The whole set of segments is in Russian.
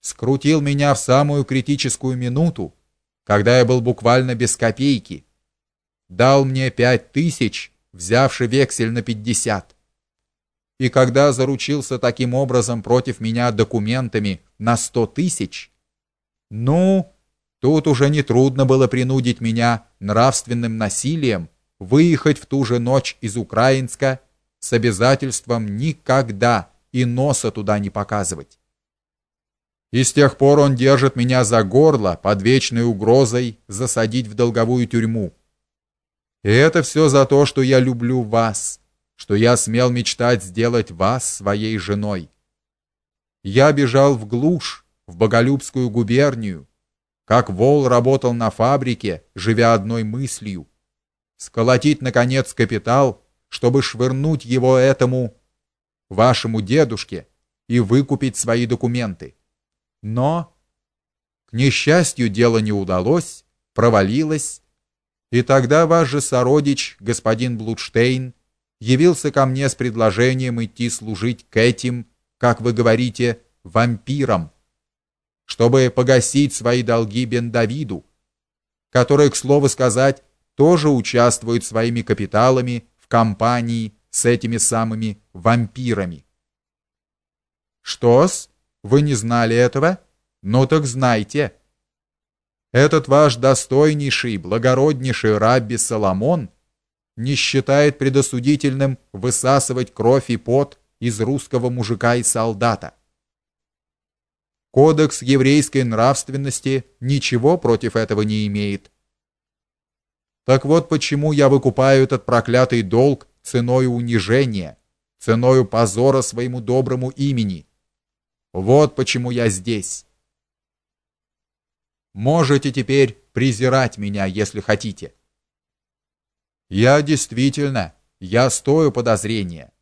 скрутил меня в самую критическую минуту, когда я был буквально без копейки. Дал мне пять тысяч, взявши вексель на пятьдесят. И когда заручился таким образом против меня документами на сто тысяч, ну, тут уже не трудно было принудить меня нравственным насилием выехать в ту же ночь из Украинска с обязательством никогда и носа туда не показывать. И с тех пор он держит меня за горло под вечной угрозой засадить в долговую тюрьму. И это все за то, что я люблю вас, что я смел мечтать сделать вас своей женой. Я бежал в глушь, в Боголюбскую губернию, как вол работал на фабрике, живя одной мыслью сколотить наконец капитал, чтобы швырнуть его этому вашему дедушке и выкупить свои документы. Но к несчастью дело не удалось, провалилось, и тогда ваш же сородич, господин Блудштейн, явился ко мне с предложением идти служить к этим, как вы говорите, вампирам, чтобы погасить свои долги бен Давиду, который, к слову сказать, тоже участвует своими капиталами в компании с этими самыми вампирами. Что-с? Вы не знали этого? Ну так знайте. Этот ваш достойнейший, благороднейший рабби Соломон не считает предосудительным высасывать кровь и пот из русского мужика и солдата. Кодекс еврейской нравственности ничего против этого не имеет. Так вот почему я выкупаю этот проклятый долг ценой унижения, ценой позора своему доброму имени. Вот почему я здесь. Можете теперь презирать меня, если хотите. Я действительно, я стою подозрения,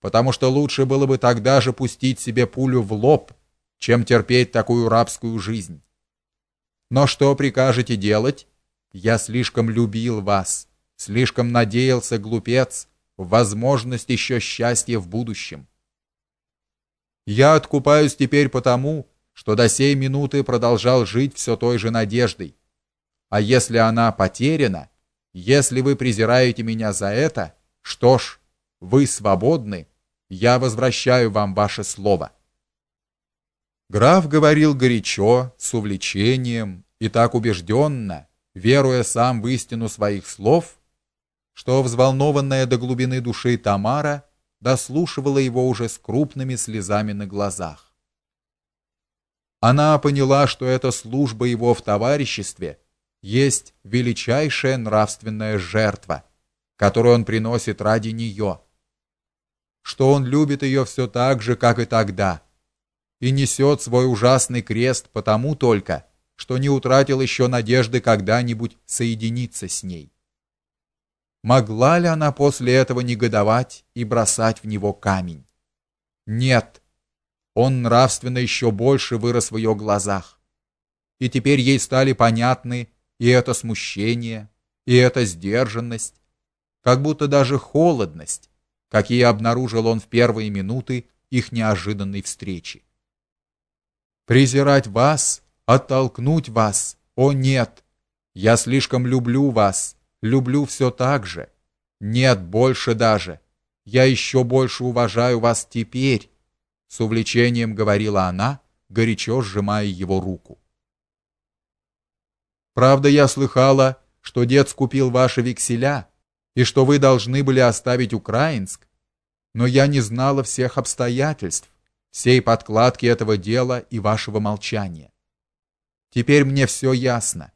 потому что лучше было бы тогда же пустить себе пулю в лоб, чем терпеть такую рабскую жизнь. Но что прикажете делать? Я слишком любил вас, слишком надеялся, глупец, возможность еще счастья в будущем. Я откупаюсь теперь потому, что до сей минуты продолжал жить все той же надеждой. А если она потеряна, если вы презираете меня за это, что ж, вы свободны, я возвращаю вам ваше слово. Граф говорил горячо, с увлечением и так убежденно, веруя сам в истину своих слов, что взволнованная до глубины души Тамара дослушивала его уже с крупными слезами на глазах. Она поняла, что эта служба его в товариществе есть величайшая нравственная жертва, которую он приносит ради нее, что он любит ее все так же, как и тогда, и несет свой ужасный крест потому только, что не утратил еще надежды когда-нибудь соединиться с ней. Могла ли она после этого негодовать и бросать в него камень? Нет. Он нравственно еще больше вырос в ее глазах. И теперь ей стали понятны и это смущение, и эта сдержанность, как будто даже холодность, какие обнаружил он в первые минуты их неожиданной встречи. Презирать вас оттолкнуть вас. О нет. Я слишком люблю вас, люблю все так же. Нет, больше даже. Я еще больше уважаю вас теперь, с увлечением говорила она, горячо сжимая его руку. Правда, я слыхала, что дед скупил ваши векселя и что вы должны были оставить Украинск, но я не знала всех обстоятельств, всей подкладки этого дела и вашего молчания. Теперь мне все ясно.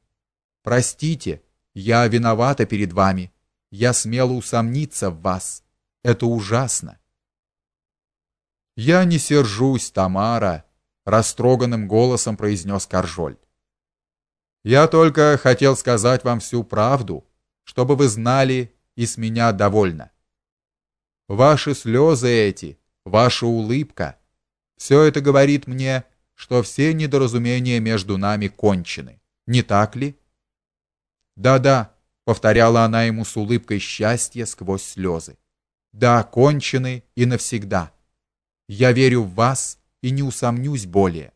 Простите, я виновата перед вами. Я смела усомниться в вас. Это ужасно. Я не сержусь, Тамара, растроганным голосом произнес Каржоль. Я только хотел сказать вам всю правду, чтобы вы знали и с меня довольно. Ваши слезы эти, ваша улыбка все это говорит мне, что все недоразумения между нами кончены. Не так ли? Да-да, повторяла она ему с улыбкой счастья сквозь слезы. Да, кончены и навсегда. Я верю в вас и не усомнюсь более.